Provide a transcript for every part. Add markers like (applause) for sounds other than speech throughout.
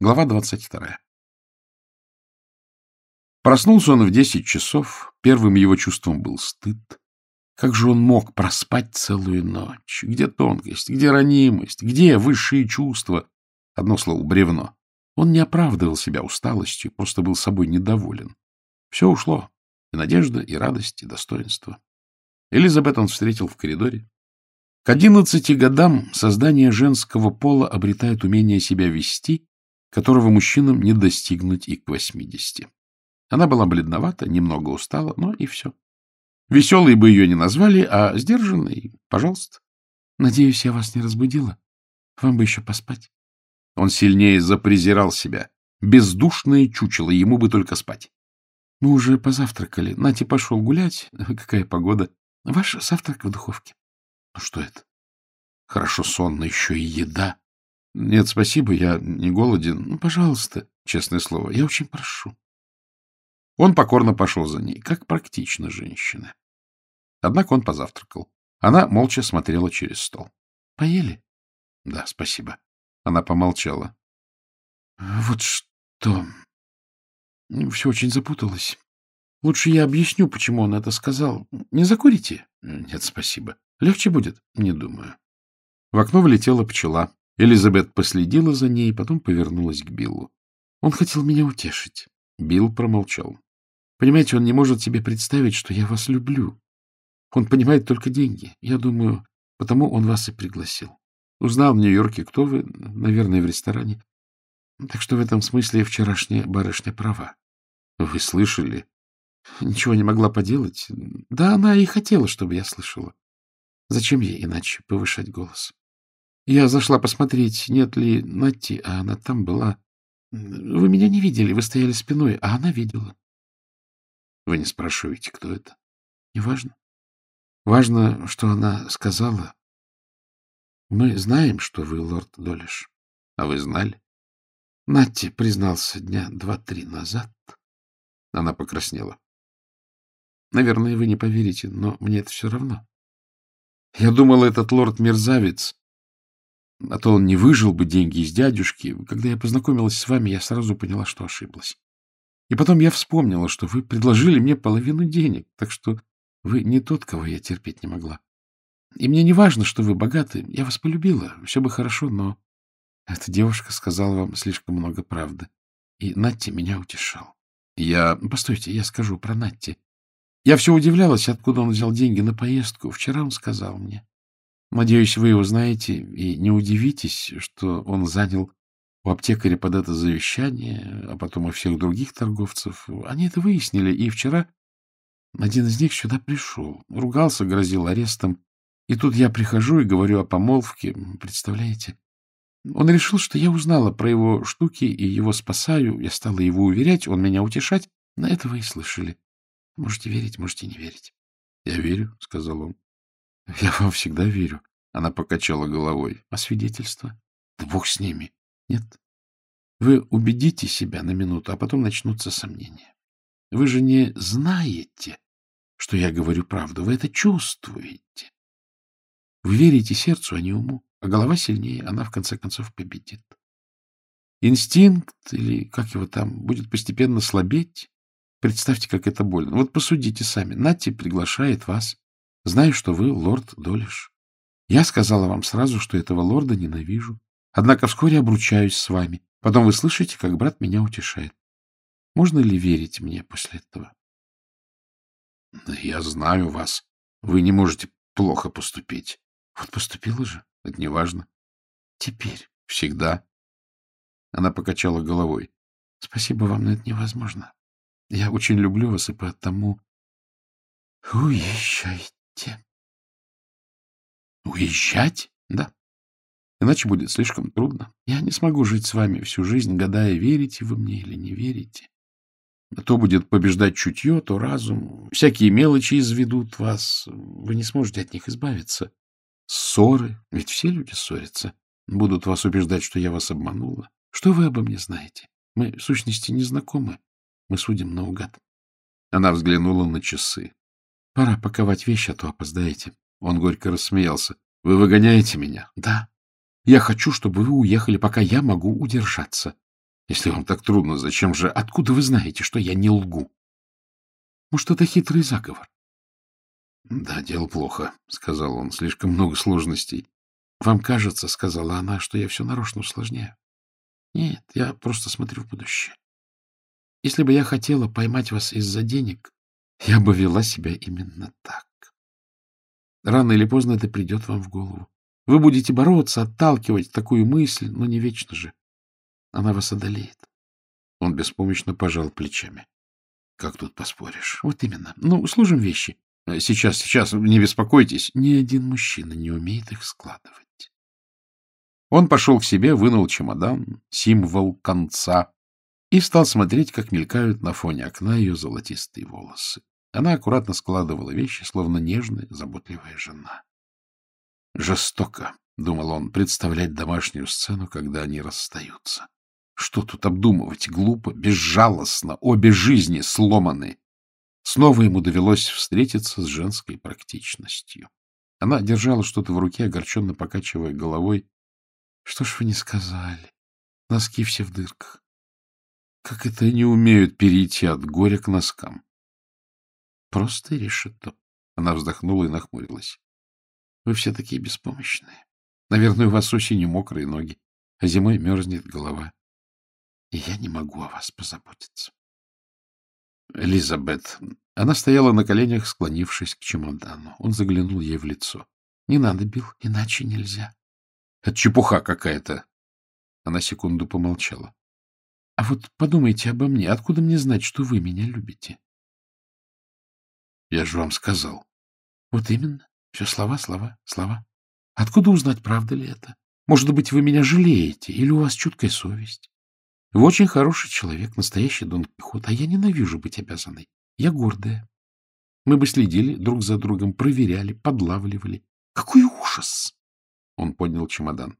Глава двадцать вторая. Проснулся он в десять часов. Первым его чувством был стыд. Как же он мог проспать целую ночь? Где тонкость, где ранимость, где высшие чувства? Одно слово — бревно. Он не оправдывал себя усталостью, просто был собой недоволен. Все ушло. И надежда, и радость, и достоинство. Элизабет он встретил в коридоре. К одиннадцати годам создание женского пола обретает умение себя вести которого мужчинам не достигнуть и к восьмидесяти. Она была бледновата, немного устала, но и все. Веселой бы ее не назвали, а сдержанной — пожалуйста. Надеюсь, я вас не разбудила. Вам бы еще поспать. Он сильнее запрезирал себя. Бездушное чучело, ему бы только спать. Мы уже позавтракали. Нати пошел гулять. (laughs) Какая погода. Ваш завтрак в духовке. Ну что это? Хорошо сонно, еще и еда. Нет, спасибо, я не голоден. Ну, пожалуйста, честное слово, я очень прошу. Он покорно пошел за ней, как практично женщина. Однако он позавтракал. Она молча смотрела через стол. — Поели? — Да, спасибо. Она помолчала. — Вот что... Все очень запуталось. Лучше я объясню, почему он это сказал. Не закурите? — Нет, спасибо. Легче будет? — Не думаю. В окно влетела пчела. Элизабет последила за ней, потом повернулась к Биллу. Он хотел меня утешить. Билл промолчал. Понимаете, он не может себе представить, что я вас люблю. Он понимает только деньги. Я думаю, потому он вас и пригласил. Узнал в Нью-Йорке, кто вы, наверное, в ресторане. Так что в этом смысле вчерашняя барышня права. Вы слышали? Ничего не могла поделать. Да, она и хотела, чтобы я слышала. Зачем ей иначе повышать голос? Я зашла посмотреть, нет ли Натти, а она там была. Вы меня не видели, вы стояли спиной, а она видела. Вы не спрашиваете, кто это? Неважно. Важно, что она сказала. Мы знаем, что вы лорд Долиш. А вы знали? Натти признался дня два-три назад. Она покраснела. Наверное, вы не поверите, но мне это все равно. Я думала, этот лорд-мерзавец а то он не выжил бы деньги из дядюшки. Когда я познакомилась с вами, я сразу поняла, что ошиблась. И потом я вспомнила, что вы предложили мне половину денег, так что вы не тот, кого я терпеть не могла. И мне не важно, что вы богаты. Я вас полюбила, все бы хорошо, но эта девушка сказала вам слишком много правды. И Натти меня утешал. Я... Постойте, я скажу про Натти. Я все удивлялась, откуда он взял деньги на поездку. Вчера он сказал мне. Надеюсь, вы его знаете и не удивитесь, что он занял у аптекаря под это завещание, а потом у всех других торговцев. Они это выяснили, и вчера один из них сюда пришел, ругался, грозил арестом. И тут я прихожу и говорю о помолвке, представляете? Он решил, что я узнала про его штуки и его спасаю. Я стала его уверять, он меня утешать. На это вы и слышали. Можете верить, можете не верить. — Я верю, — сказал он. — (laughs) Я вам всегда верю. Она покачала головой. — А свидетельства? — Да бог с ними. Нет. Вы убедите себя на минуту, а потом начнутся сомнения. Вы же не знаете, что я говорю правду. Вы это чувствуете. Вы верите сердцу, а не уму. А голова сильнее, она в конце концов победит. Инстинкт, или как его там, будет постепенно слабеть. Представьте, как это больно. Вот посудите сами. Нати приглашает вас Знаю, что вы лорд Долиш. Я сказала вам сразу, что этого лорда ненавижу. Однако вскоре обручаюсь с вами. Потом вы слышите, как брат меня утешает. Можно ли верить мне после этого? — Я знаю вас. Вы не можете плохо поступить. — Вот поступила же. Это не важно. — Теперь. — Всегда. Она покачала головой. — Спасибо вам, но это невозможно. Я очень люблю вас, и потому... Уезжайте. Уезжайте. Уезжать? Да. Иначе будет слишком трудно. Я не смогу жить с вами всю жизнь, гадая, верите вы мне или не верите. То будет побеждать чутье, то разум. Всякие мелочи изведут вас. Вы не сможете от них избавиться. Ссоры, ведь все люди ссорятся, будут вас убеждать, что я вас обманула. Что вы обо мне знаете? Мы, в сущности, не знакомы. Мы судим наугад. Она взглянула на часы. Пора паковать вещи, а то опоздаете. Он горько рассмеялся. — Вы выгоняете меня? — Да. Я хочу, чтобы вы уехали, пока я могу удержаться. Если вам так трудно, зачем же... Откуда вы знаете, что я не лгу? Может, это хитрый заговор? — Да, дело плохо, — сказал он. — Слишком много сложностей. — Вам кажется, — сказала она, — что я все нарочно усложняю. Нет, я просто смотрю в будущее. Если бы я хотела поймать вас из-за денег, я бы вела себя именно так. Рано или поздно это придет вам в голову. Вы будете бороться, отталкивать такую мысль, но не вечно же. Она вас одолеет. Он беспомощно пожал плечами. Как тут поспоришь? Вот именно. Ну, сложим вещи. Сейчас, сейчас, не беспокойтесь. Ни один мужчина не умеет их складывать. Он пошел к себе, вынул чемодан, символ конца, и стал смотреть, как мелькают на фоне окна ее золотистые волосы. Она аккуратно складывала вещи, словно нежная, заботливая жена. Жестоко, — думал он, — представлять домашнюю сцену, когда они расстаются. Что тут обдумывать? Глупо, безжалостно, обе жизни сломаны. Снова ему довелось встретиться с женской практичностью. Она держала что-то в руке, огорченно покачивая головой. — Что ж вы не сказали? Носки все в дырках. Как это они умеют перейти от горя к носкам? Просто решето. Она вздохнула и нахмурилась. Вы все такие беспомощные. Наверное, у вас осенью мокрые ноги, а зимой мерзнет голова. И я не могу о вас позаботиться. Элизабет. Она стояла на коленях, склонившись к чемодану. Он заглянул ей в лицо. — Не надо, Билл, иначе нельзя. — Это чепуха какая-то. Она секунду помолчала. — А вот подумайте обо мне. Откуда мне знать, что вы меня любите? — Я же вам сказал. — Вот именно. Все слова, слова, слова. Откуда узнать, правда ли это? Может быть, вы меня жалеете, или у вас чуткая совесть? Вы очень хороший человек, настоящий Дон Кихот, а я ненавижу быть обязанной. Я гордая. Мы бы следили друг за другом, проверяли, подлавливали. Какой ужас! Он поднял чемодан.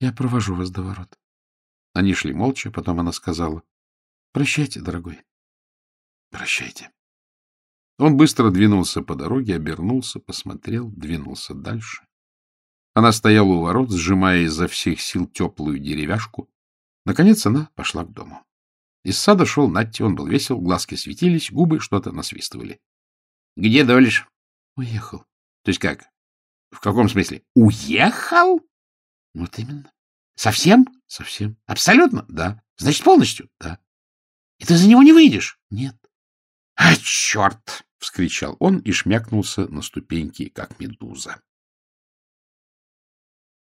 Я провожу вас до ворот. Они шли молча, потом она сказала. Прощайте, дорогой. Прощайте. Он быстро двинулся по дороге, обернулся, посмотрел, двинулся дальше. Она стояла у ворот, сжимая изо всех сил теплую деревяшку. Наконец она пошла к дому. Из сада шел Натти, он был весел, глазки светились, губы что-то насвистывали. — Где Дольш? — Уехал. — То есть как? — В каком смысле? — Уехал? — Вот именно. — Совсем? — Совсем. — Абсолютно? — Да. — Значит, полностью? — Да. — И ты за него не выйдешь? — Нет. — А, черт! — вскричал он и шмякнулся на ступеньки, как медуза.